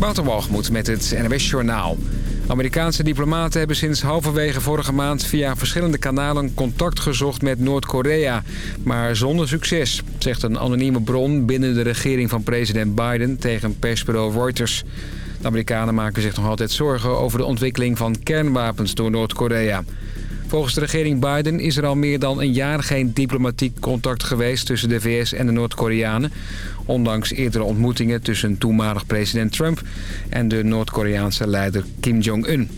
Waterwalgemoed met het NWS Journaal. Amerikaanse diplomaten hebben sinds halverwege vorige maand via verschillende kanalen contact gezocht met Noord-Korea. Maar zonder succes, zegt een anonieme bron binnen de regering van president Biden tegen persbureau Reuters. De Amerikanen maken zich nog altijd zorgen over de ontwikkeling van kernwapens door Noord-Korea. Volgens de regering Biden is er al meer dan een jaar geen diplomatiek contact geweest tussen de VS en de Noord-Koreanen. Ondanks eerdere ontmoetingen tussen toenmalig president Trump en de Noord-Koreaanse leider Kim Jong-un.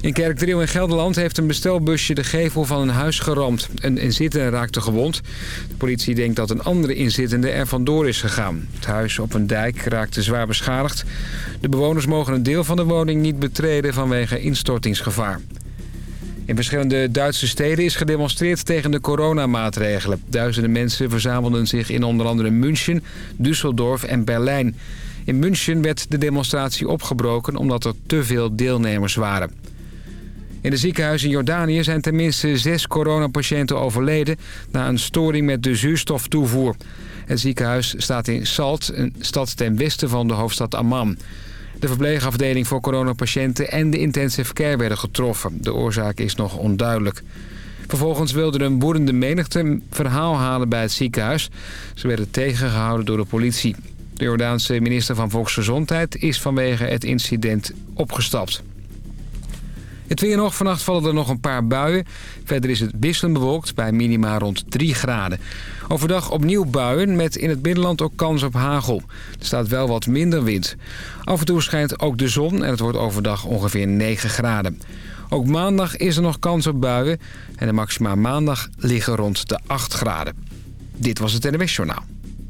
In Kerkdriel in Gelderland heeft een bestelbusje de gevel van een huis geramd. Een inzittende raakte gewond. De politie denkt dat een andere inzittende er vandoor is gegaan. Het huis op een dijk raakte zwaar beschadigd. De bewoners mogen een deel van de woning niet betreden vanwege instortingsgevaar. In verschillende Duitse steden is gedemonstreerd tegen de coronamaatregelen. Duizenden mensen verzamelden zich in onder andere München, Düsseldorf en Berlijn. In München werd de demonstratie opgebroken omdat er te veel deelnemers waren. In de ziekenhuis in Jordanië zijn tenminste zes coronapatiënten overleden... na een storing met de zuurstoftoevoer. Het ziekenhuis staat in Salt, een stad ten westen van de hoofdstad Amman. De verpleegafdeling voor coronapatiënten en de intensive care werden getroffen. De oorzaak is nog onduidelijk. Vervolgens wilde een boerende menigte verhaal halen bij het ziekenhuis. Ze werden tegengehouden door de politie. De Jordaanse minister van Volksgezondheid is vanwege het incident opgestapt. Het weer nog. Vannacht vallen er nog een paar buien. Verder is het wisselend bewolkt bij minima rond 3 graden. Overdag opnieuw buien met in het binnenland ook kans op hagel. Er staat wel wat minder wind. Af en toe schijnt ook de zon en het wordt overdag ongeveer 9 graden. Ook maandag is er nog kans op buien. En de maxima maandag liggen rond de 8 graden. Dit was het NWS Journaal.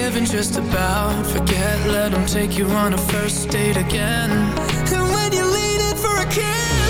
forgiven just about. Forget, let them take you on a first date again. And when you lean in for a kiss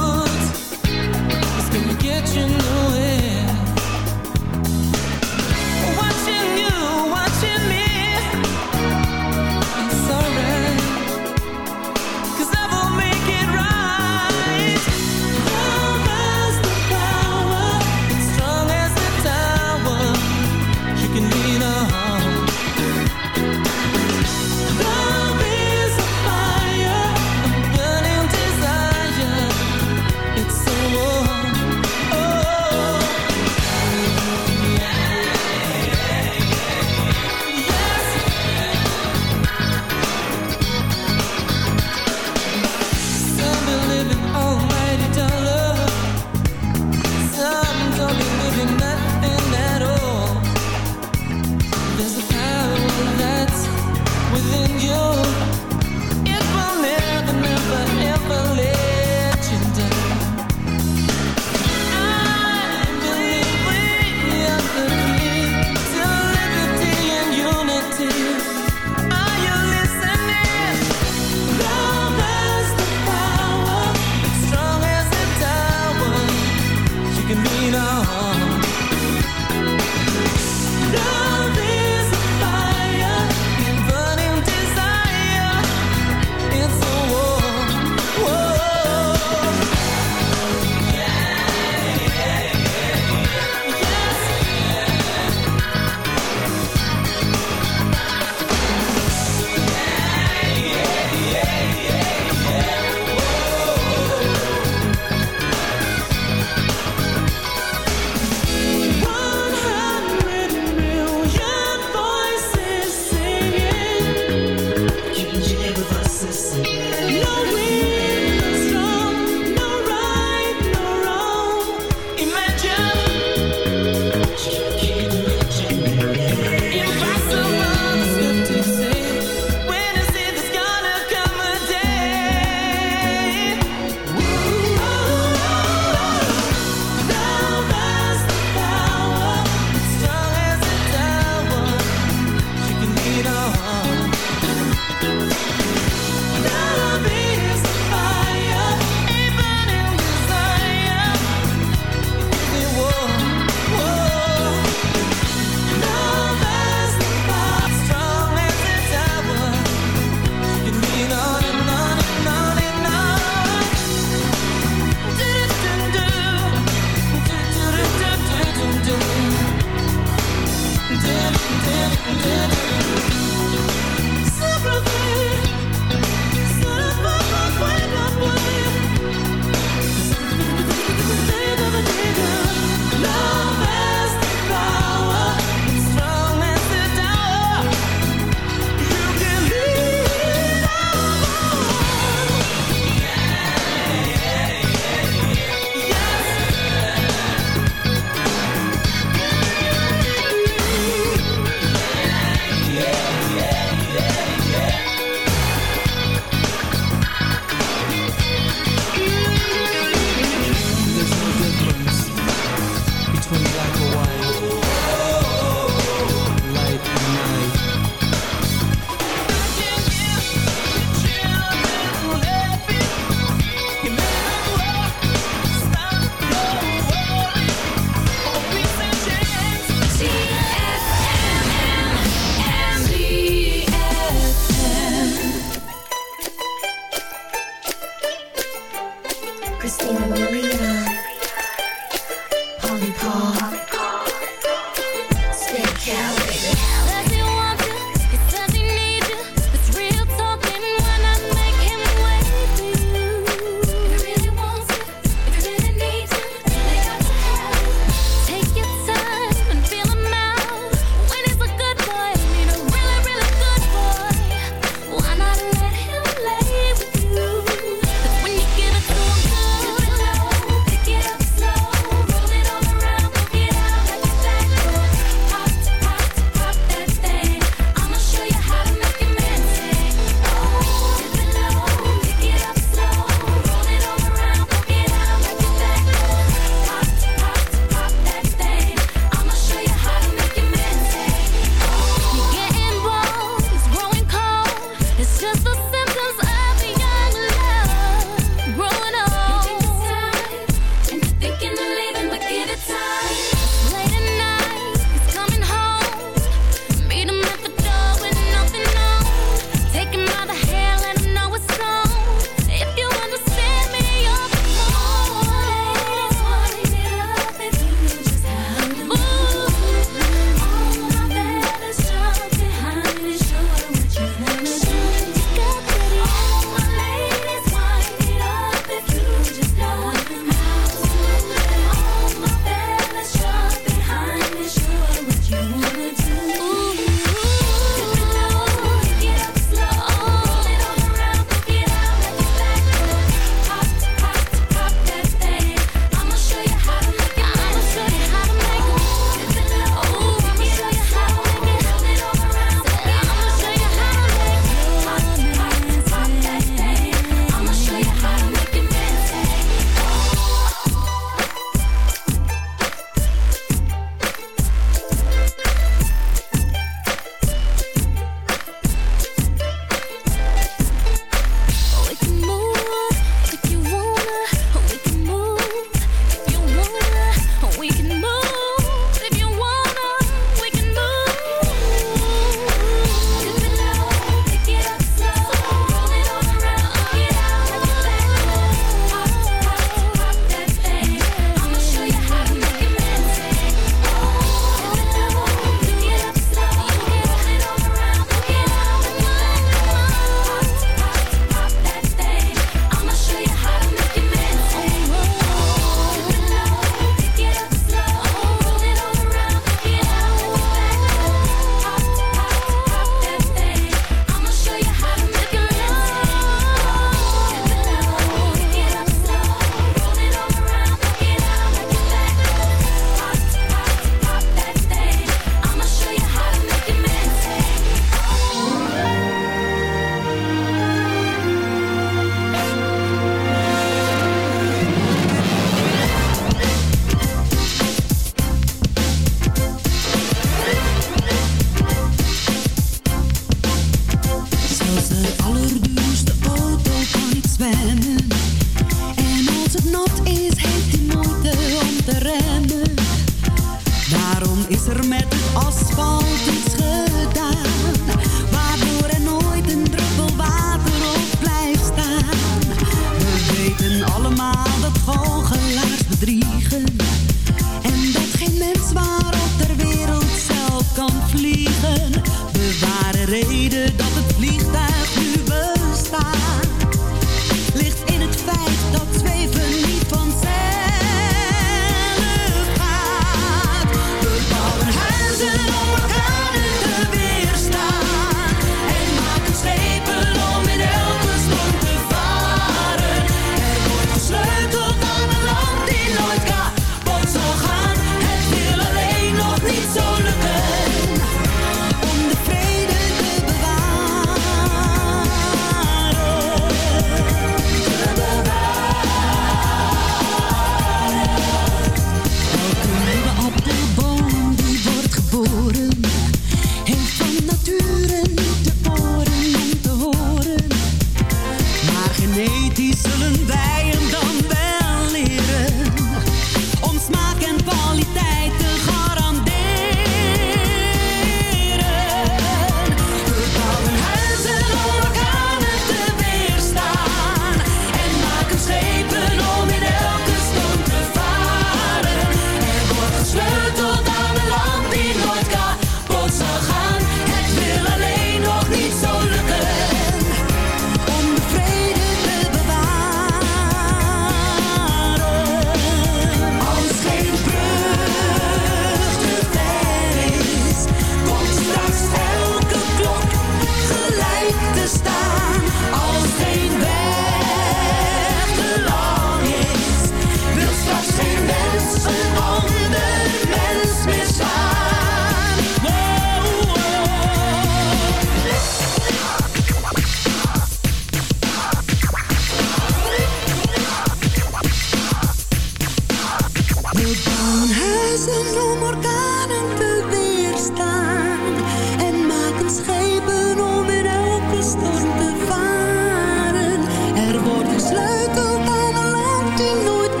Er wordt gesleuteld aan een land die nooit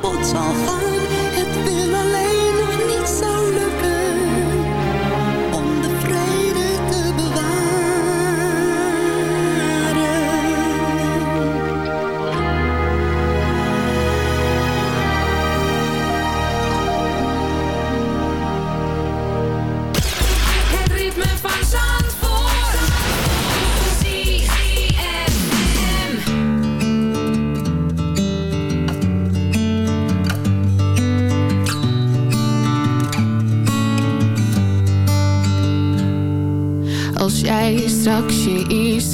wat zal gaan.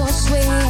so sweet.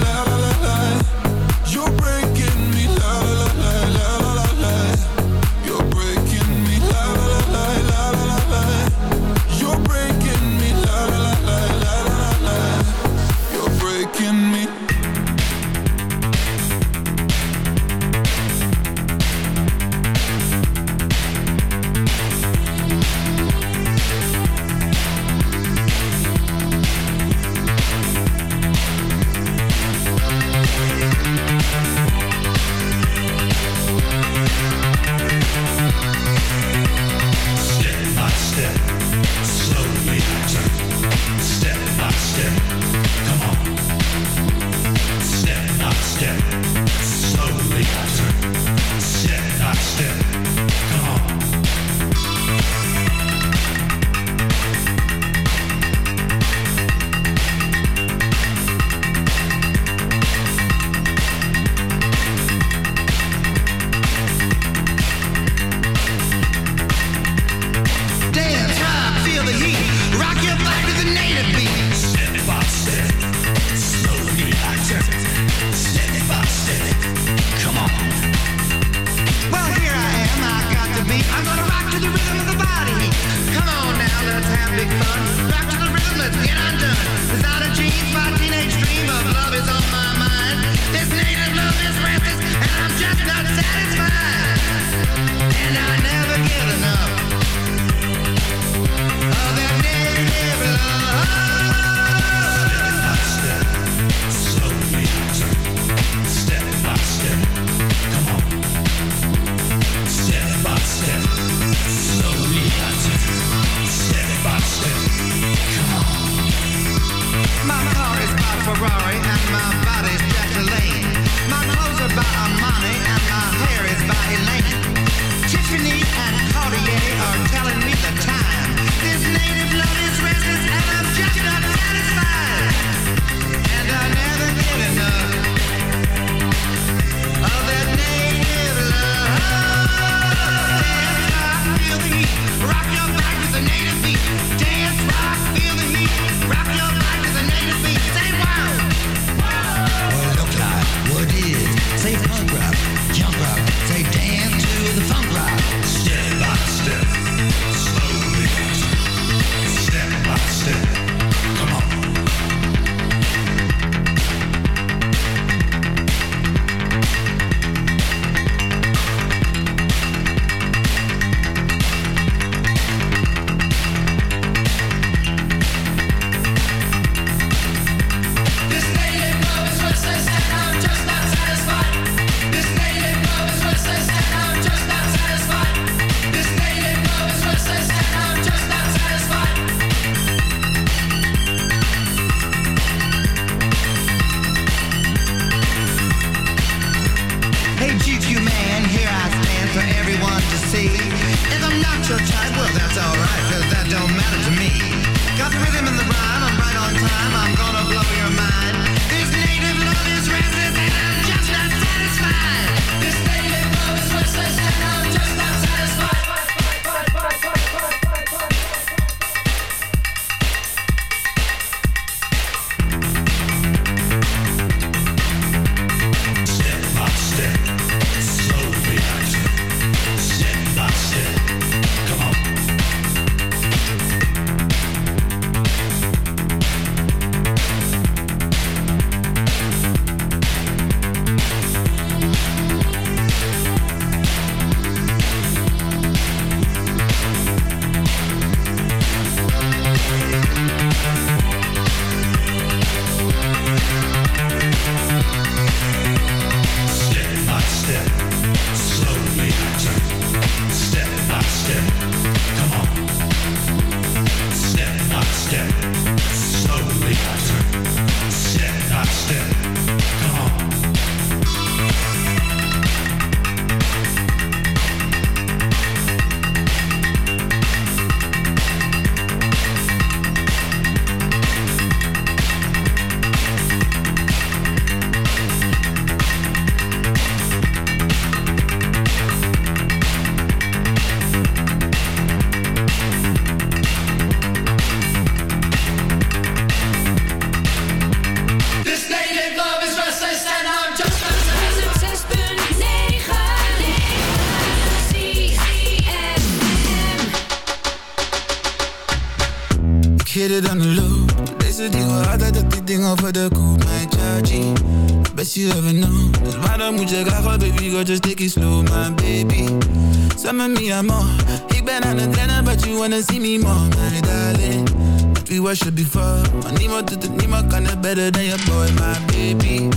Wanna see me more, my darling. But we worship before. Maar niemand doet het, niemand het better than your boy, my baby.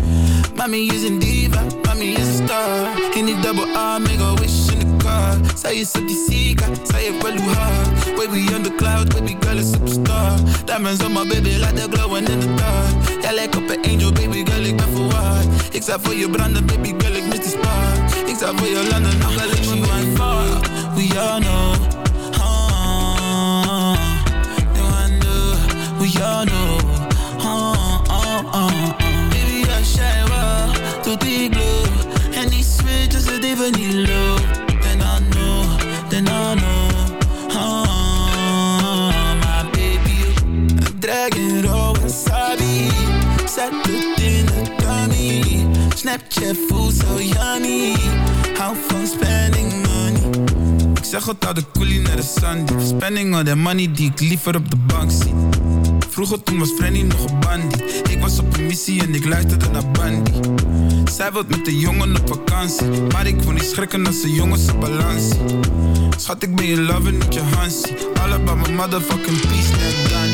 Mommy is een diva, mommy is een star. In die double R, make a wish in the car. Zij is op die zika, zij heeft wel hoe hard. Baby on the cloud, baby girl is superstar. Diamonds on my baby, like the glowing in the dark. Jij lijkt op een angel, baby girl, ik ben verwaard. Ik zou voor je branden, baby girl, ik mis die spark. Ik zou voor je landen, nog wel ik fuck. We all know. We all. Ah, ah, ah. Baby, I shine well, tot die glow. En die switch is het even niet low. Then I know, then I know. Ah, my baby. Een dragon roll wasabi. Zet het in de tummy. Snapchat voelt zo yummy. Hou van spending money. Ik zeg altijd de coolie naar de Sunday. Spending all that money die ik liever op de bank zie. Vroeger toen was Frenny nog een bandie. Ik was op een missie en ik luisterde naar Bandy. Zij wilt met de jongen op vakantie. Maar ik wil niet schrikken als de jongens op balans zien. Schat, ik ben je lover, niet je Hansie. All about my motherfucking peace, net Gandhi.